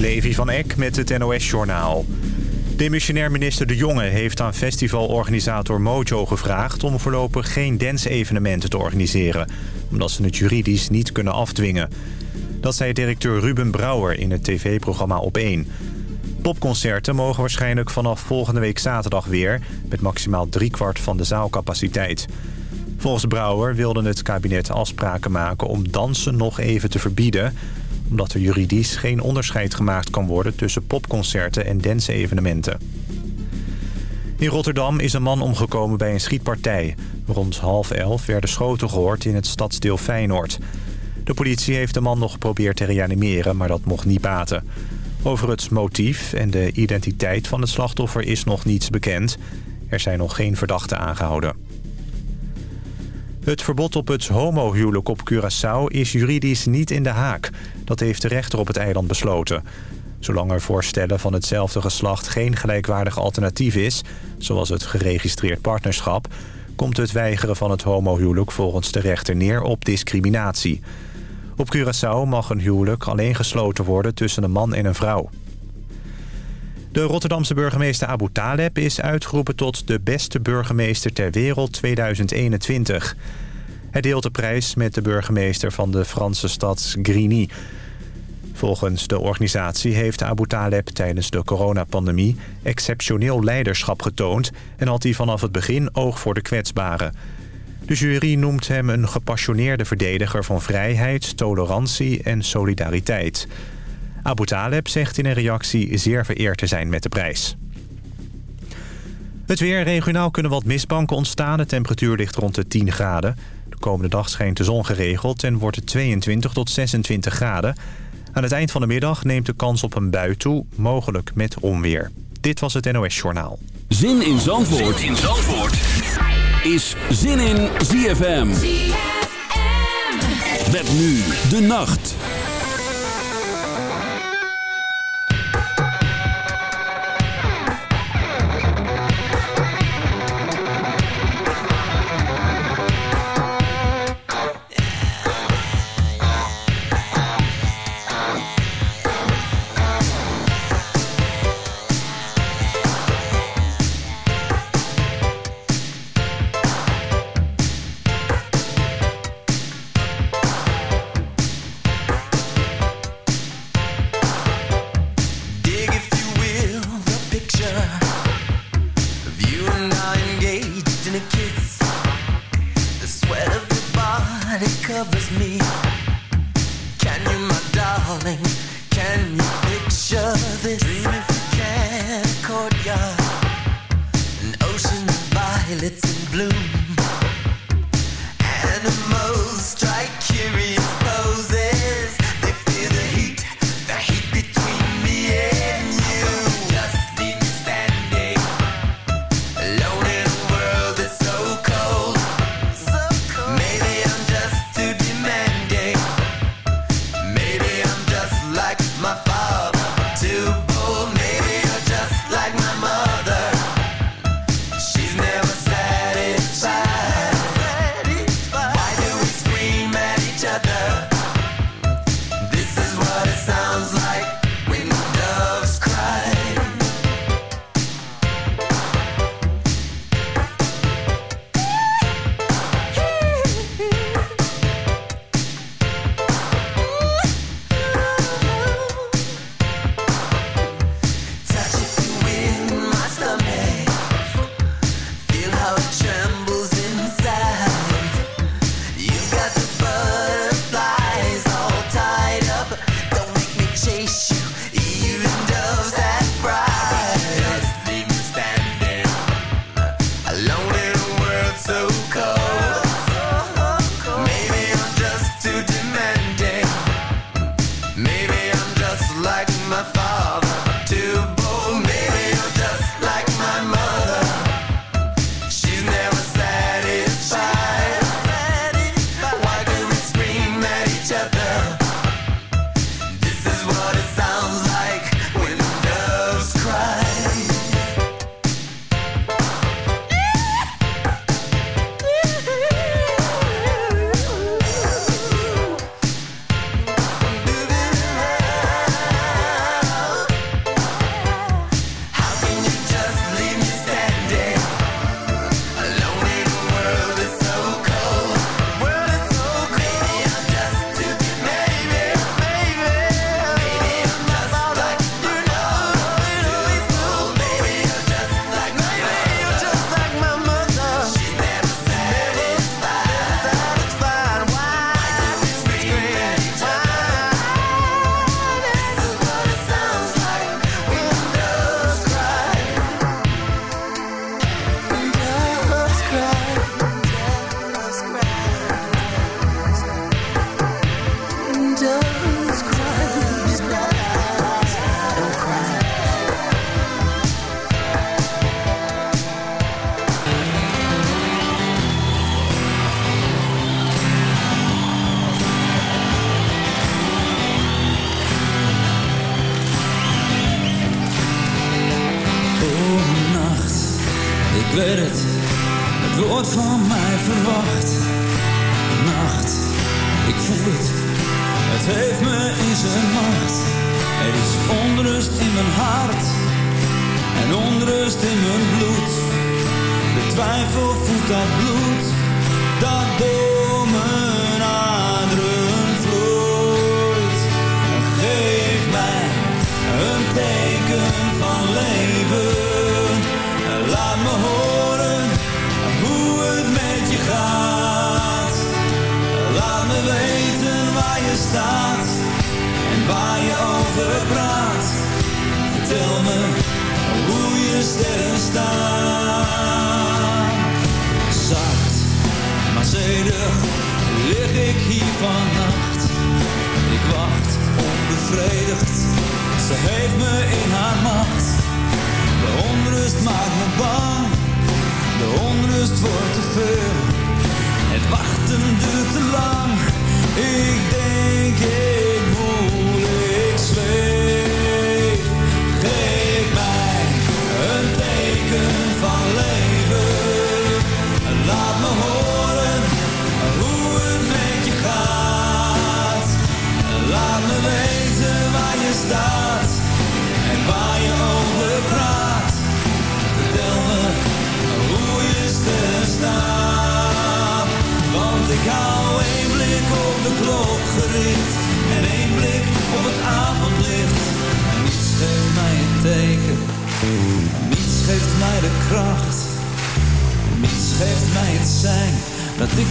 Levi van Eck met het NOS-journaal. Demissionair minister De Jonge heeft aan festivalorganisator Mojo gevraagd... om voorlopig geen dance-evenementen te organiseren... omdat ze het juridisch niet kunnen afdwingen. Dat zei directeur Ruben Brouwer in het tv-programma Op1. Popconcerten mogen waarschijnlijk vanaf volgende week zaterdag weer... met maximaal driekwart van de zaalcapaciteit. Volgens Brouwer wilde het kabinet afspraken maken om dansen nog even te verbieden omdat er juridisch geen onderscheid gemaakt kan worden... tussen popconcerten en dance-evenementen. In Rotterdam is een man omgekomen bij een schietpartij. Rond half elf werden schoten gehoord in het stadsdeel Feyenoord. De politie heeft de man nog geprobeerd te reanimeren, maar dat mocht niet baten. Over het motief en de identiteit van het slachtoffer is nog niets bekend. Er zijn nog geen verdachten aangehouden. Het verbod op het homohuwelijk op Curaçao is juridisch niet in de haak. Dat heeft de rechter op het eiland besloten. Zolang er voor stellen van hetzelfde geslacht geen gelijkwaardig alternatief is... zoals het geregistreerd partnerschap... komt het weigeren van het homohuwelijk volgens de rechter neer op discriminatie. Op Curaçao mag een huwelijk alleen gesloten worden tussen een man en een vrouw. De Rotterdamse burgemeester Abu Taleb is uitgeroepen tot de beste burgemeester ter wereld 2021. Hij deelt de prijs met de burgemeester van de Franse stad Grigny. Volgens de organisatie heeft Abu Taleb tijdens de coronapandemie exceptioneel leiderschap getoond... en had hij vanaf het begin oog voor de kwetsbaren. De jury noemt hem een gepassioneerde verdediger van vrijheid, tolerantie en solidariteit... Abu Taleb zegt in een reactie zeer vereerd te zijn met de prijs. Het weer regionaal kunnen wat mistbanken ontstaan. De temperatuur ligt rond de 10 graden. De komende dag schijnt de zon geregeld en wordt het 22 tot 26 graden. Aan het eind van de middag neemt de kans op een bui toe, mogelijk met onweer. Dit was het NOS Journaal. Zin in Zandvoort, zin in Zandvoort. is Zin in ZFM. ZFM. Met nu de nacht.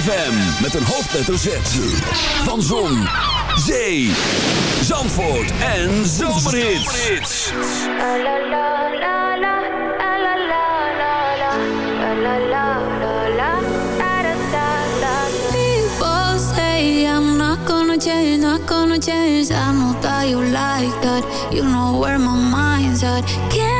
ZFM met een hoofdletter Z. Van Zon, Zee, Zandvoort en Zomerhits. People say I'm not gonna change, not gonna change. I know that you like that. You know where my mind's at.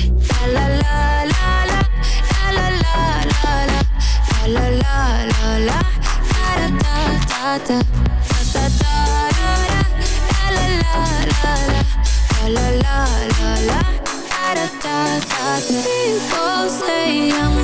la la la la la da da da da People say I'm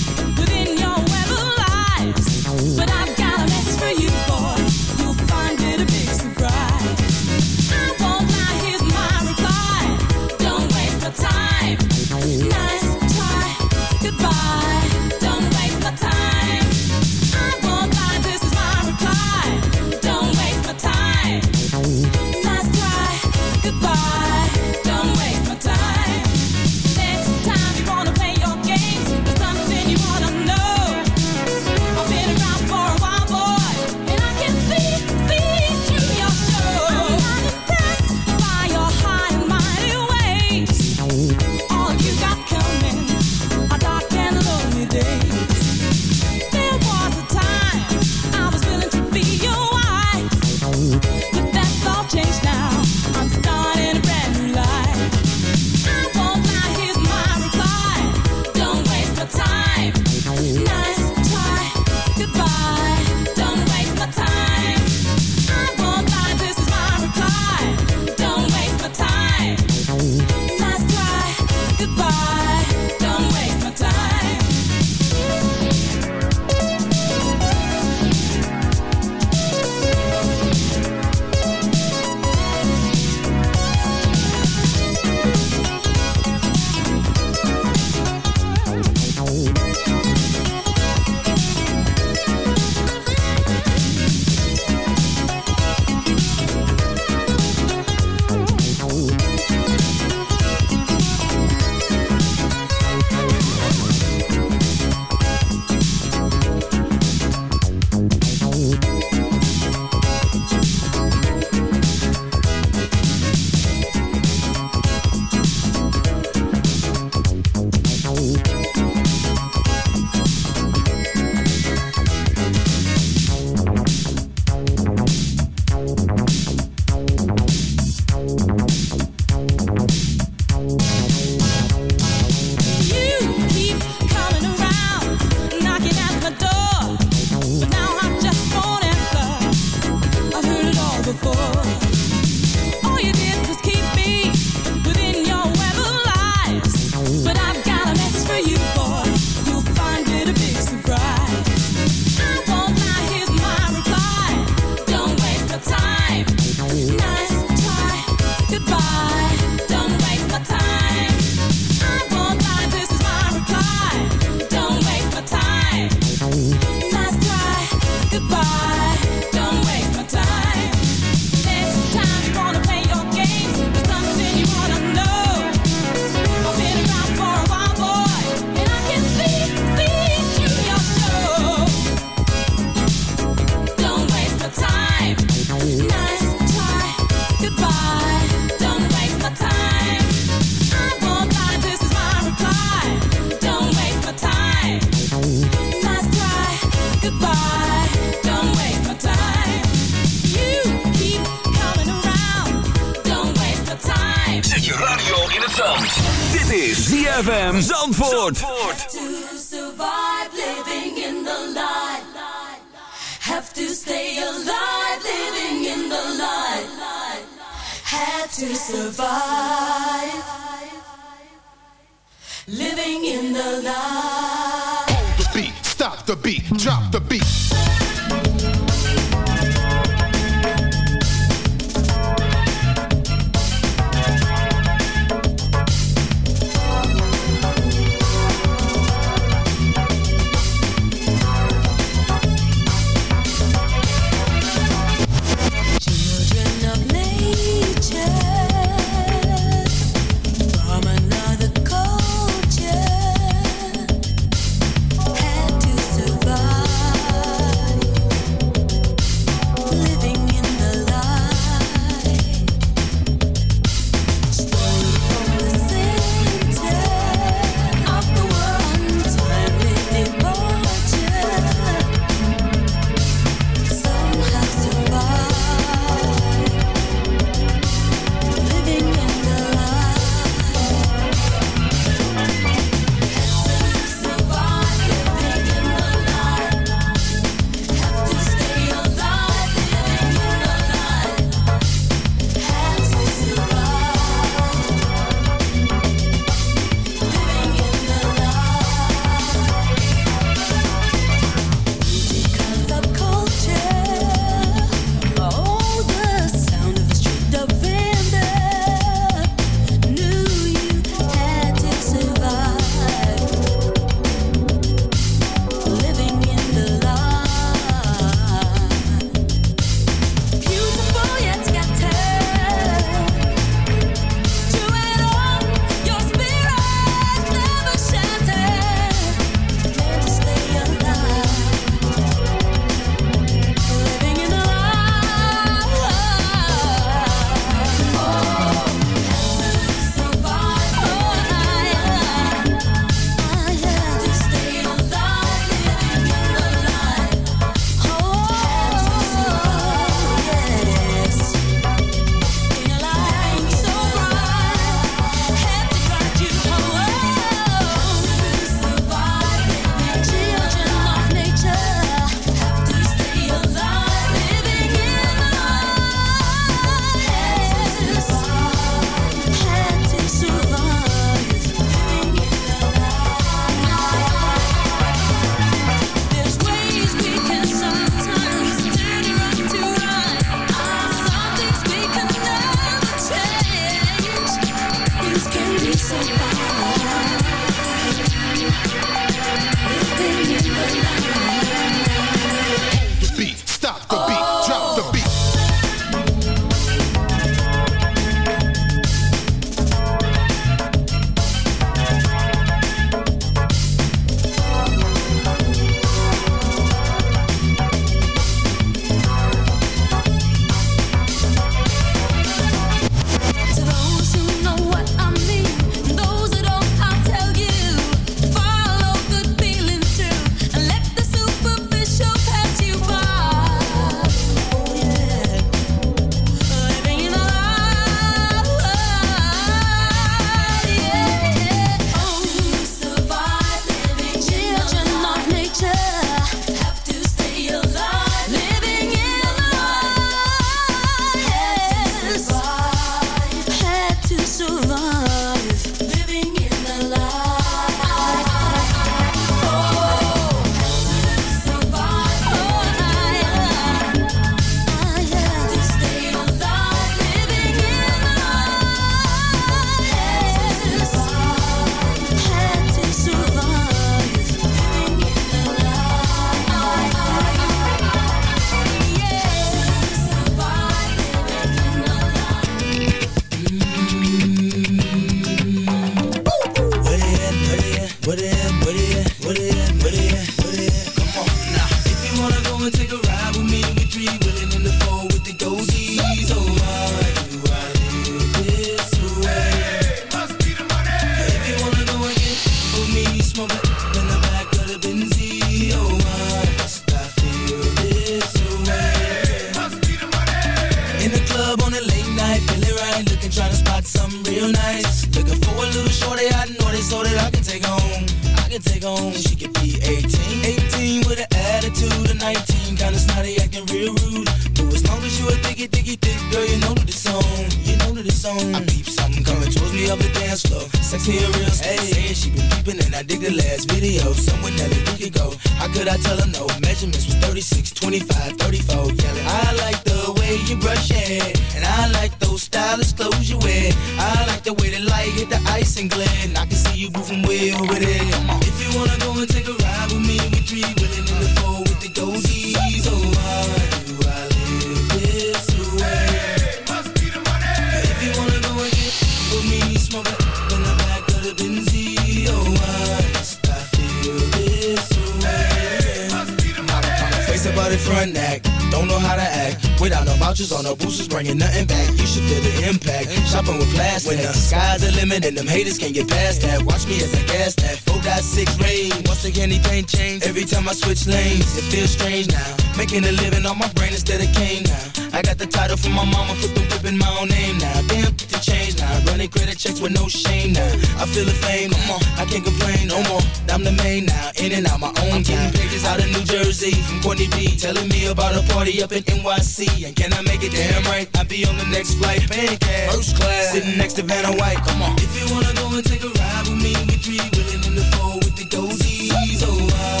out of New Jersey from Courtney B. Telling me about a party up in NYC. And can I make it damn right? I'll be on the next flight. Paying cash. First class. Sitting next to Vanna White. Come on. If you wanna go and take a ride with me, we three willing in the four with the dozies. Oh, why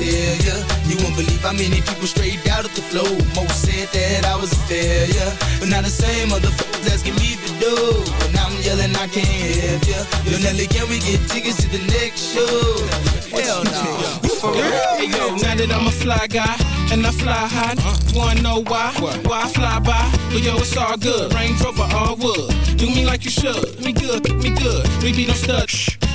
tell ya. You won't believe how many people straight out of the flow. Most said that I was a failure. But now the same motherfuckers asking me to do. And I'm yelling, I can't help ya. Yo, Nelly, can we get tickets to the next show? Hell no. You for real? Hey yo, now that I'm a fly guy and I fly high, uh. wanna know why? Why I fly by? But yo, it's all good. Range Rover, all wood. Do me like you should. Me good, me good. We be no stud.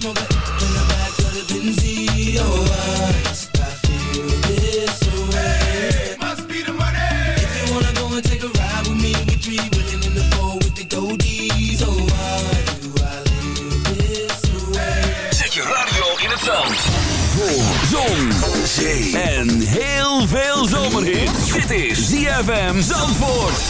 smoke ZFM Zandvoort.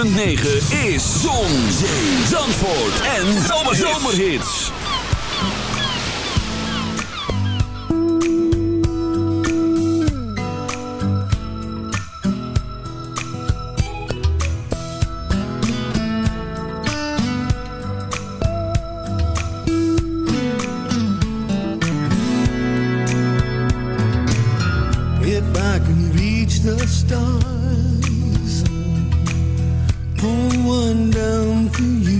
106.9 is Zon, Zee, Zandvoort en Zomerhits. If I can reach the stars to you.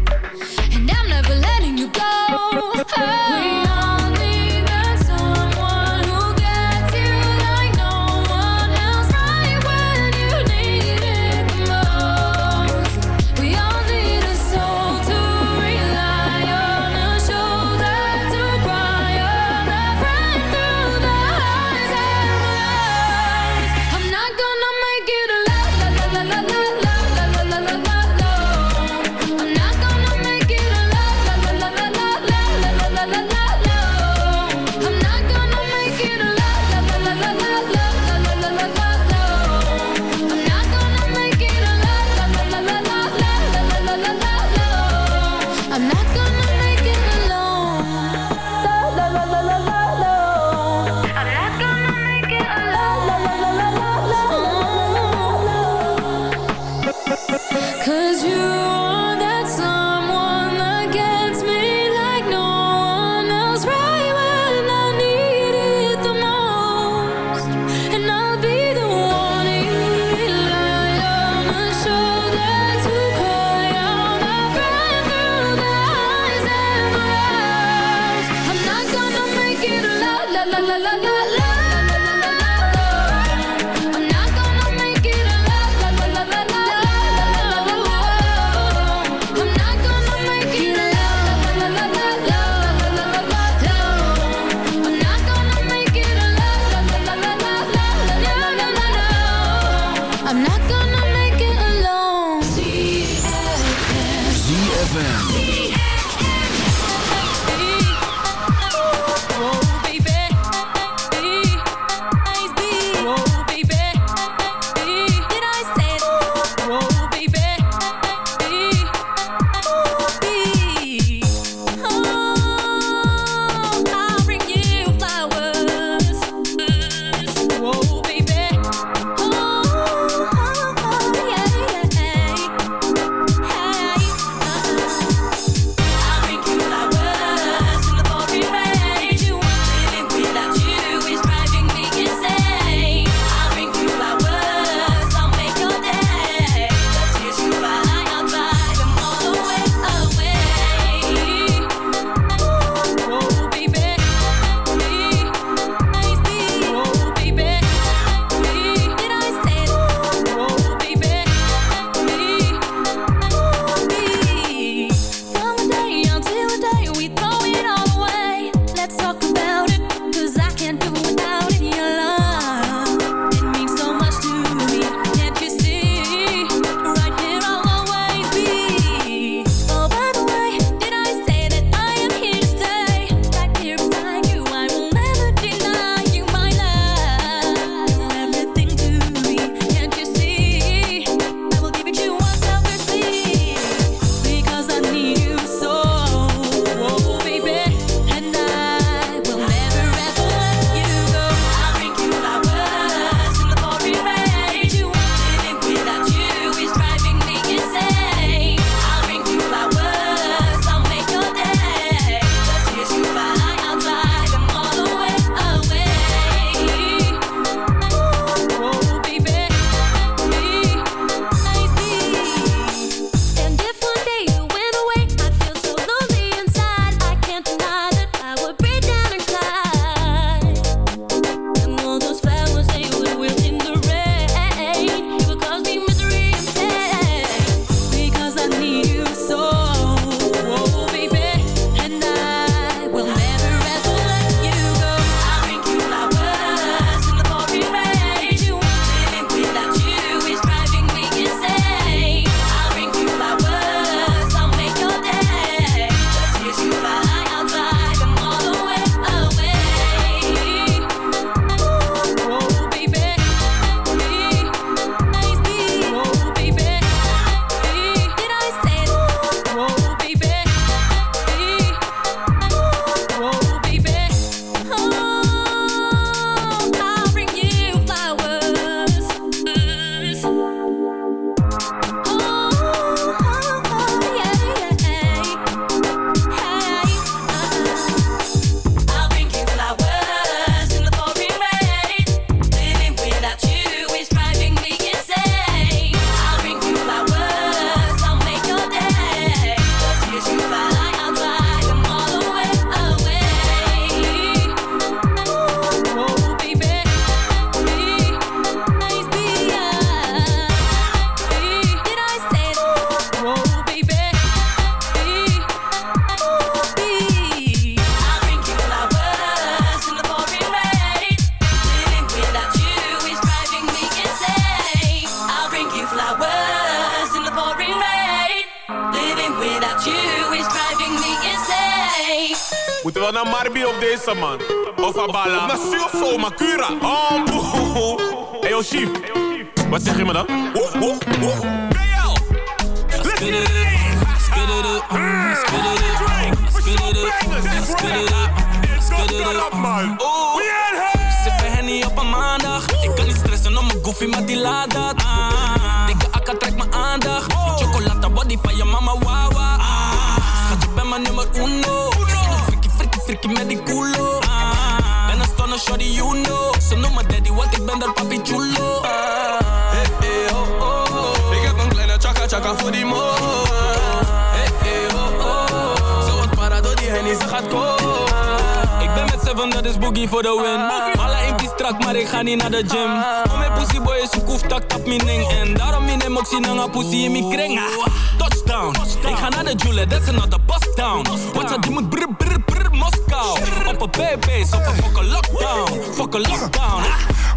Baby's, op een fucking lockdown. Fucking lockdown.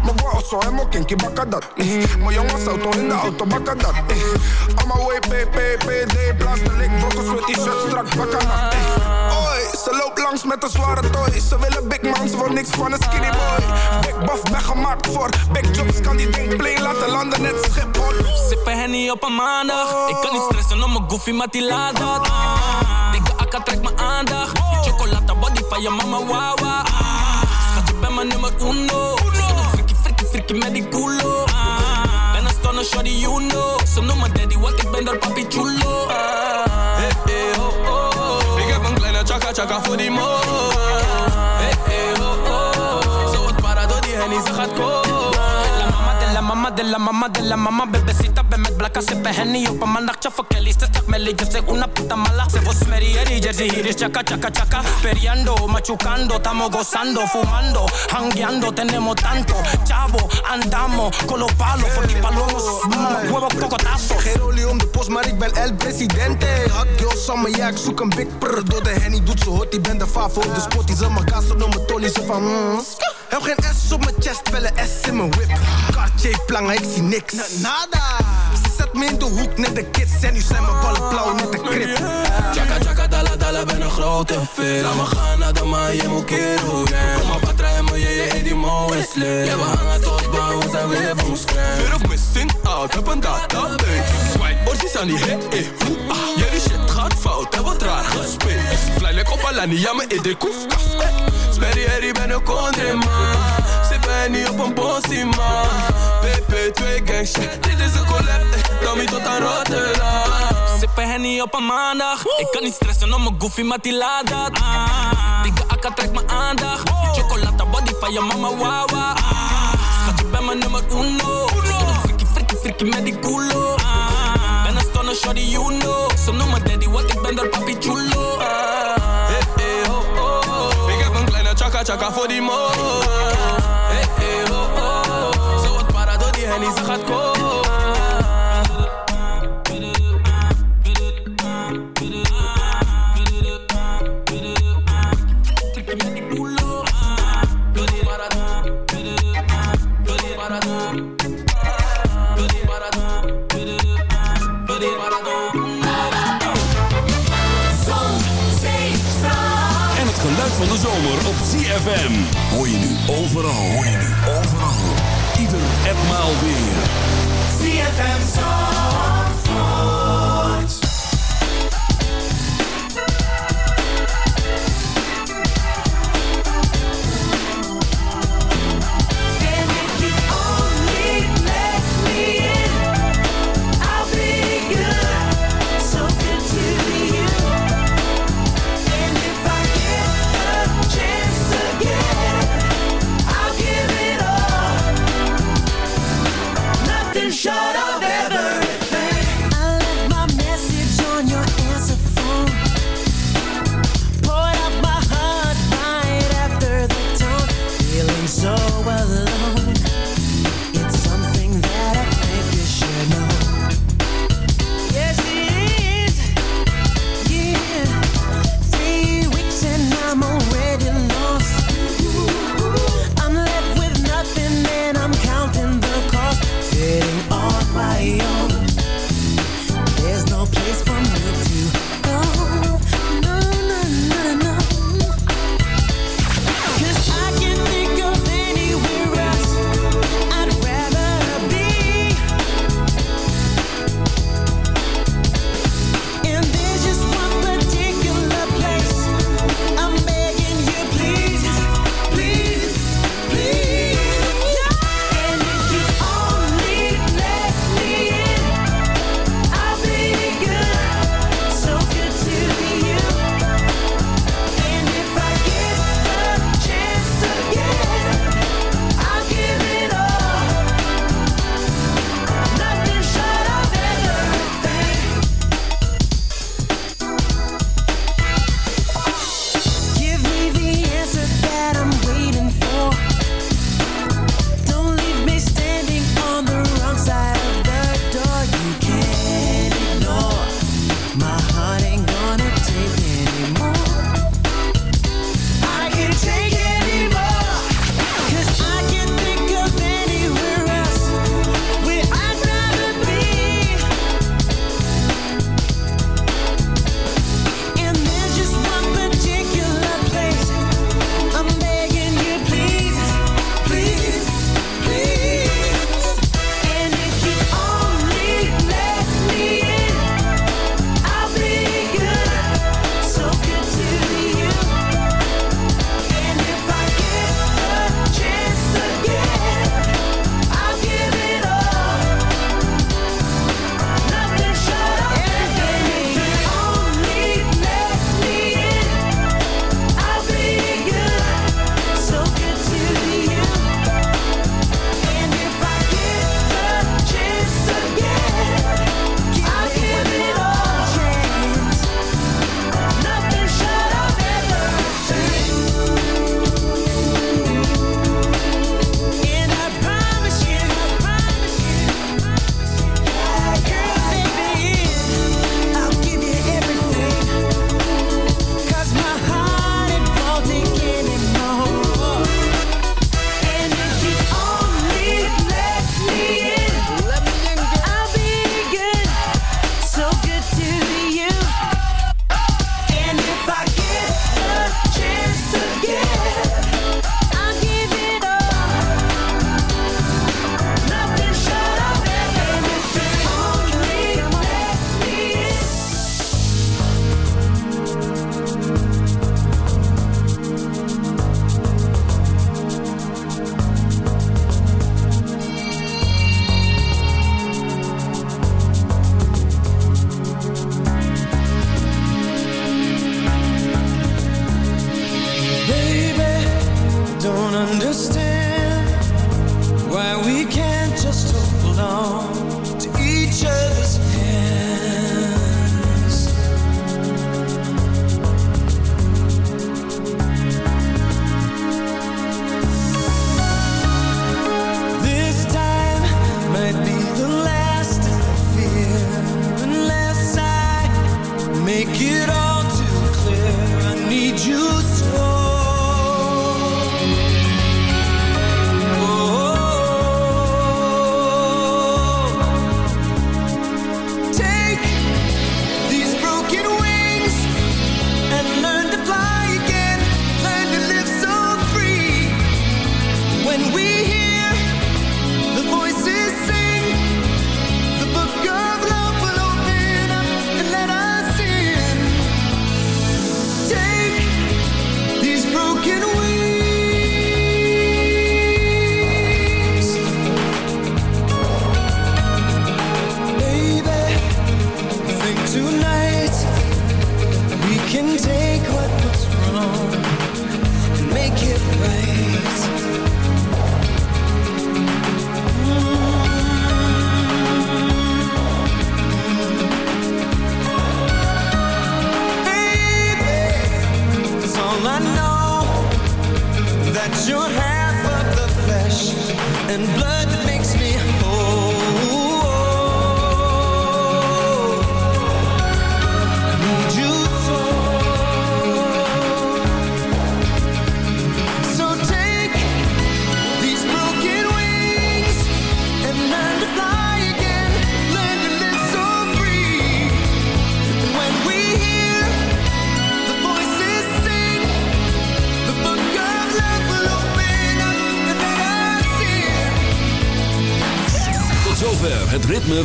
Mijn bro zo helemaal kinky bakken dat. Mijn jongens auto in de auto bakken dat. eh. Allemaal way PPPD, blaas de lik, brokkels met die shirt strak bakken dat. eh. Oi, ze loopt langs met een zware toy. Ze willen big man, ze wil niks van een skinny boy. Big buff, ben gemaakt voor big jobs, kan die ding play laten landen net Schiphol. Sippen Henny op een maandag. Ik kan niet stressen om mijn goofy, maar die laat dat. Ah. Dikke akka trekt mijn aandacht. Je mama, wawa. Ah. Bent mijn nummer uno. Frikkie, frikkie, frikkie met die culo. Ah. Ben een stunner, shorty, you know. Ze noemen daddy, want ik ben daar papi chulo. Ah. Hey, hey, oh, oh. Ik heb een kleine chaka chaka voor die mo. Hey, hey, oh, oh. Zo wat para door die hennie, ze gaat komen. La mama de la mama de la mama Bebecita, ven met blakka, sippen Henny op een maandagje ze zegt me yo soy una puta mala Se vos merieri, jersey, hier is chaka chaka chaka Periando, machucando, estamos gozando Fumando, hangueando, tenemos tanto Chavo, andamos con los palos Voor die palomos, huevos cocotazos Geen olie om de post, maar ik ben El Presidente. Hot girl summer, ja, ik zoek een big prr. Door de henny doet ze hot, die ben de favo de spot. Die ze mijn gas op mijn tolly, ze van mm. Heb geen S op mijn chest, wel een S in mijn whip. Cartier plangen, ik zie niks. Nada. Ze zet me in de hoek, net de kids. En nu zijn mijn ballen blauw, net de krip. Chaka chaka dala dala ben een grote fit Laat me gaan naar de maan, je moet kero yeah. Kom maar patra en me, je je die mo is lit Ja, we hangen tot baan, we zijn weer van scratch Weer of missing out, heb een database Swipe, orsies aan die hit, eh, hoe, ah Jullie shit gaat fout, heb wat raar gespeeld Fly like op Alani, ja, me in de koef, kaf, eh Sperry, herrie, ben een kondre, man Sippen niet op een bossie, man PP2 gang shit, dit is een collab, eh Tommy tot aan Rotterdam. Sippen Henny op een maandag. Ik kan niet stressen om mijn goofy, maar die laat dat. Ah. Dikke akka trekt mijn aandacht. Die chocolata body van je mama, wawa ah. Schat, je bent mijn nummer uno. Frikkie, frikkie, frikkie met die culo. Ah. Ben een stunner, shorty, you know. Ze noemen daddy, want ik ben daar papi chulo. Ah. Hey, hey, oh, oh, oh. Ik heb een kleine chaka chaka voor die mo. Hennie, ze gaat komen. En van de zomer op ZFM. Hoor je nu overal. Hoor je nu overal. Maal weer.